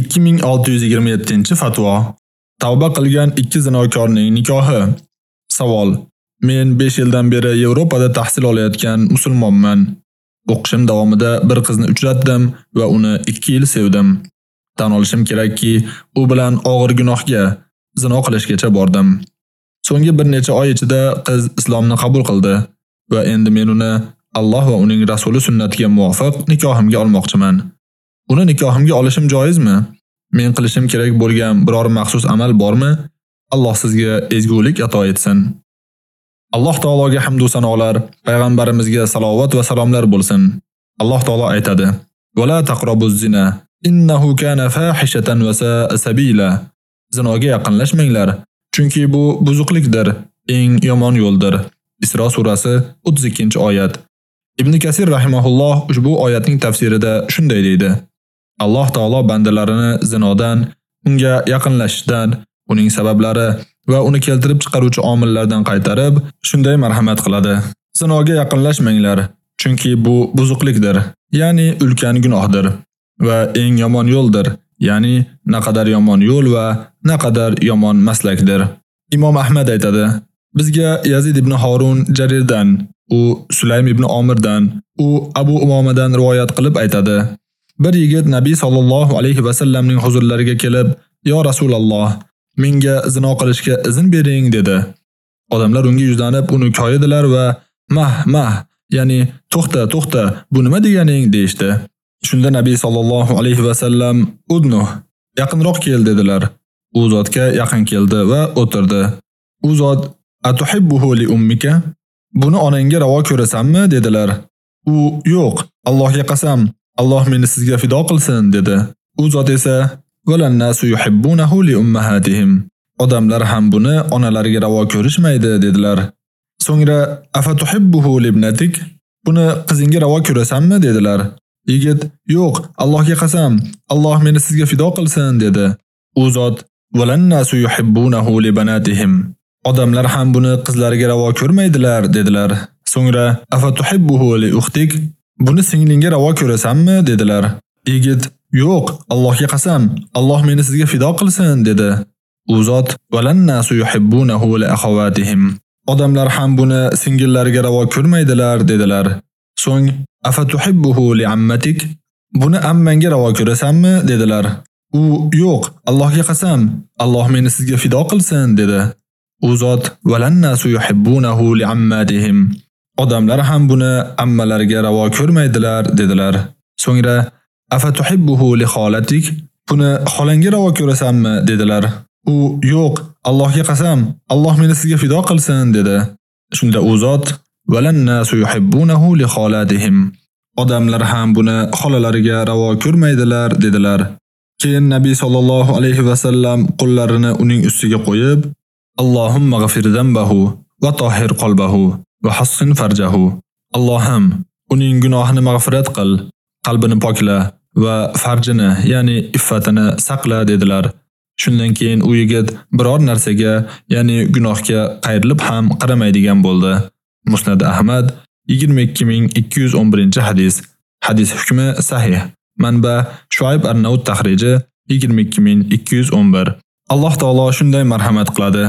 2627-fatvo. Tavba qilgan ikki zinokorning nikohi. Savol: Men 5 yildan beri Yevropada tahsil olayotgan musulmonman. O'qishim davomida bir qizni uchratdim va uni 2 yil sevdim. Tan olishim kerakki, u bilan og'ir gunohga, zino qilishgacha bordim. So'nggi bir necha oy ichida qiz islomni qabul qildi va endi men uni Alloh va uning rasuli sunnatiga muvofiq nikohimga olmoqchiman. Uni nikohimga olishim joizmi? Men qilishim kerak bo'lgan biror maxsus amal bormi? Alloh sizga ezgulik ato etsin. Alloh taologa hamd va sanolar, payg'ambarimizga salovat va salomlar bo'lsin. Alloh taolo aytadi: "Va la taqrabuz zina, innahu kana fahishatan va sa'a sabila." Zinoga yaqinlashmanglar, chunki bu buzuqlikdir, eng yomon yo'ldir. Isro surasi 32-oyat. Ibn Kasir rahimahulloh ushbu oyatning tafsirida shunday deydi: Alloh taolo bandalarini zinodan, unga yaqinlashishdan, uning sabablari va uni keltirib chiqaruvchi omillardan qaytarib, shunday marhamat qiladi. Zinoga yaqinlashmanglar, chunki bu buzuqlikdir, ya'ni ulkan gunohdir va eng yomon yo'ldir, ya'ni naqadar yomon yo'l va naqadar yomon maslakdir. Imom Ahmad aytadi: Bizga Yazid ibn Harun Jarirdan, u Sulaym ibn Omirdan, u Abu Umomadan rivoyat qilib aytadi: Bir yigit Nabiy sallallohu alayhi va sallamning huzurlariga kelib, "Yo Rasululloh, menga zino qilishga izn bering" dedi. Odamlar unga yuzlanib uni koyidilar va "Mah, mah, ya'ni to'xta, to'xta, bu nima deganing?" deyshti. Shunda Nabiy sallallohu alayhi va sallam "Udnu, yaqinroq kel" dedilar. U zotga yaqin keldi va o'tirdi. U zot "Atuhibbuhu li ummika?" Buni onangga ravo ko'rasanmi dedilar. U "Yo'q, Allohga qasam, Alloh meni sizga fido qilsin dedi. U zot esa "Valan nasu yuhibbunahu li ummahatihim." Odamlar ham buni onalariga ravo ko'rishmaydi dedilar. So'ngra "Afatuhibbuhu libnatik?" Buni qizingga ravo ko'rasanmi dedilar. Yigit "Yo'q, Allohga qasam, Alloh meni sizga fido qilsin" dedi. U zot "Valan nasu yuhibbunahu li banatihim." Odamlar ham buni qizlariga ravo ko'rmaydilar dedilar. So'ngra "Afatuhibbuhu li ukhtik?" Buni singlingga ravo ko'rasanmi dedilar. Yigit Yo'q, Allohga qasam, Alloh meni sizga fido qilsin dedi. U zot "Valannasu yuhibbunahu li akhawatihim. Odamlar ham buni singillariga ravo ko'rmaydilar dedilar. So'ng afatuhibbuhu li ammatik? Buni ammangga ravo ko'rasanmi dedilar. U yo'q, Allohga qasam, Alloh meni sizga fido qilsin dedi. U zot "Valannasu yuhibbunahu li ammatihim. Odamlar ham buni ammalariga ravo ko'rmaydilar dedilar. So'ngra afatuhibbuhu li xolatik? Buni xolangga ravo ko'rasanmi dedilar. U yo'q, Allohga qasam, Alloh meni sizga fido qilsin dedi. Shunda u zot valan nasu yuhibbunahu li xolatihim. Odamlar ham buni xolalariga ravo ko'rmaydilar dedilar. Keyin Nabiy sallallohu alayhi va sallam qo'llarini uning ustiga qo'yib, Allohumma g'afir zambahu va tahhir qalbahu va hassin farjahu. Allohim, uning gunohini mag'firat qil, qalbini pokla va farjini, ya'ni iffatini saqla dedilar. Shundan keyin u yigit biror narsaga, ya'ni gunohga qayrilib ham qaramaydigan bo'ldi. Musnad Ahmad 22211-hadis. Hadis hukmi sahih. Manba Shuayb ar-Naud tahriji 22211. Alloh taolo shunday marhamat qiladi.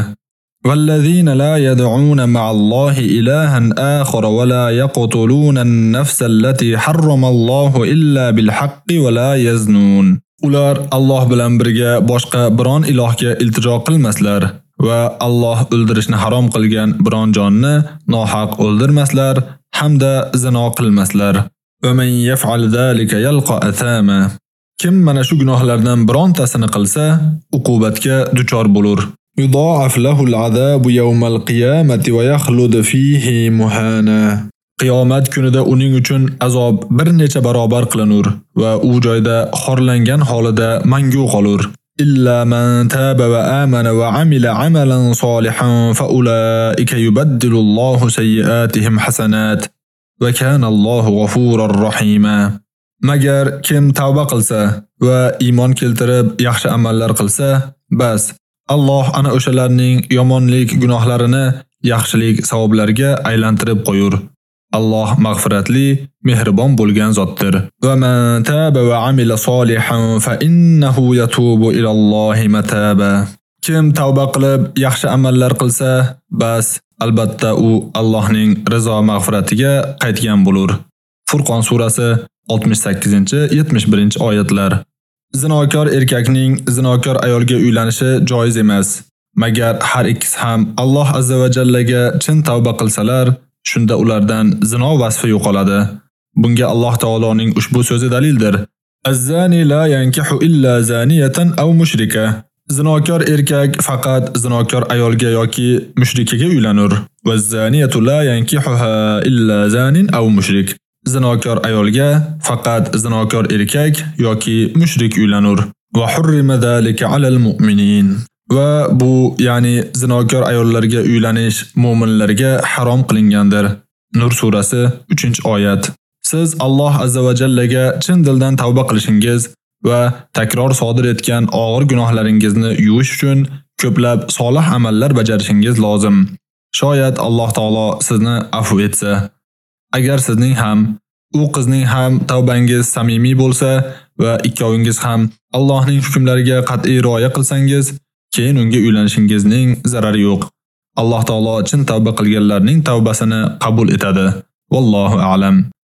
والذين لا يدعون مع الله إلها آخر ولا يقتلون النفس التي حرم الله إلا بالحق ولا يزنون Ular Alloh bilan birga boshqa biron ilohga iltijo qilmaslar va Alloh o'ldirishni harom qilgan biron jonni nohaq o'ldirmaslar hamda zino qilmaslar. Va man yaf'al zalika yalqa athama. Kim mana shu gunohlardan birontasini qilsa, uqubatga duchor bo'lur. يضاعف له العذاب يوم القيامة ويخلد فيه muhana. Qiyomat kunida uning uchun azob bir necha barobar qilinur va u joyda xorlangan holida mangu qolur. Illa man taba va amana va amila amalan solihan fa ulaika yubaddilu Allohu sayyiatihim hasanat va kana Allohu g'afurur rahima. Magar kim tavba qilsa va iymon keltirib yaxshi amallar qilsa, bas Alloh ana o'shalarning yomonlik gunohlarini yaxshilik savoblariga aylantirib qo'yur. Alloh mag'firatli, mehribon bo'lgan zotdir. Va man taba va amila solihan fa innahu yatubu ila Allohi mataba. Kim tavba qilib yaxshi amallar qilsa, bas albatta u Allohning rizo mag'firatiga qaytgan bo'lur. Furqon surasi 68-71 oyatlar. Zinokor erkakning zinokor ayolga uylanishi joiz emas. Magar har ikkisi ham Alloh azza va jallaga chin tavba qilsalar, shunda ulardan zino vasfi yo'qoladi. Bunga Alloh taoloning ushbu so'zi dalildir. Az-zani la yankihu illa zaniyatan aw mushrika. Zinokor erkak faqat zinokor ayolga yoki mushrikaga uylanur. Va zaniyatu la yankihuha illa zanin aw mushrik. Zinokor ayolga faqat zinokor erkak yoki mushrik uylanur. Va hurrima zalika alal mu'minin. Va bu ya'ni zinokor ayollarga uylanish mu'minlarga harom qilingandir. Nur surasi 3-oyat. Siz Alloh azza va jallaga chin dildan tavba qilishingiz va takror sodir etgan og'ir gunohlaringizni yuvish uchun ko'plab solih amallar bajarishingiz lozim. Shoyat Alloh taolo sizni afv etsa. Agar sizning ham u qizning ham tavbangiz samimiy bo'lsa va ikkovingiz ham Allohning hukmlariga qat'iy rioya qilsangiz, keyin unga uylanishingizning zarari yo'q. Alloh taolo chin tavba qilganlarning tavbasini qabul etadi. Vallohu a'lam.